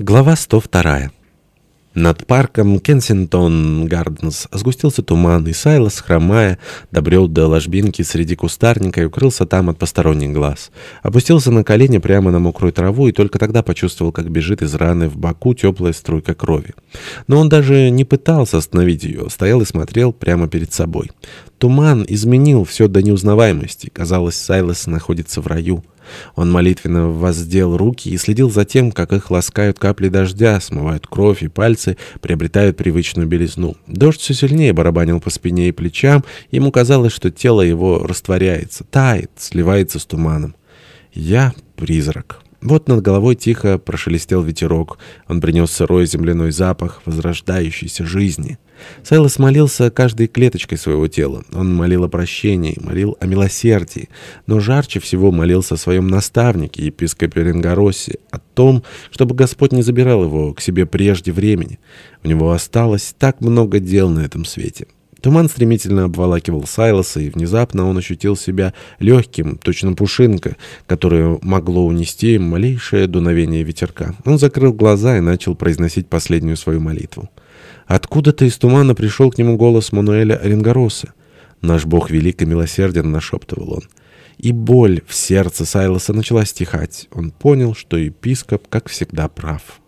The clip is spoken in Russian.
Глава 102. Над парком Кенсингтон Гарденс сгустился туман, и Сайлос, хромая, добрел до ложбинки среди кустарника и укрылся там от посторонних глаз. Опустился на колени прямо на мокрую траву и только тогда почувствовал, как бежит из раны в боку теплая струйка крови. Но он даже не пытался остановить ее, стоял и смотрел прямо перед собой. Туман изменил все до неузнаваемости. Казалось, Сайлос находится в раю. Он молитвенно воздел руки и следил за тем, как их ласкают капли дождя, смывают кровь и пальцы, приобретают привычную белизну. Дождь все сильнее барабанил по спине и плечам, ему казалось, что тело его растворяется, тает, сливается с туманом. «Я призрак». Вот над головой тихо прошелестел ветерок. Он принес сырой земляной запах возрождающейся жизни. Сайлос молился каждой клеточкой своего тела. Он молил о прощении, молил о милосердии. Но жарче всего молился о своем наставнике, епископе Ренгоросе, о том, чтобы Господь не забирал его к себе прежде времени. У него осталось так много дел на этом свете. Туман стремительно обволакивал Сайлоса, и внезапно он ощутил себя легким, точно пушинка, которую могло унести малейшее дуновение ветерка. Он закрыл глаза и начал произносить последнюю свою молитву. Откуда-то из тумана пришел к нему голос Мануэля Оренгороса. «Наш Бог велик и милосерден», — нашептывал он. И боль в сердце Сайлоса начала стихать. Он понял, что епископ, как всегда, прав.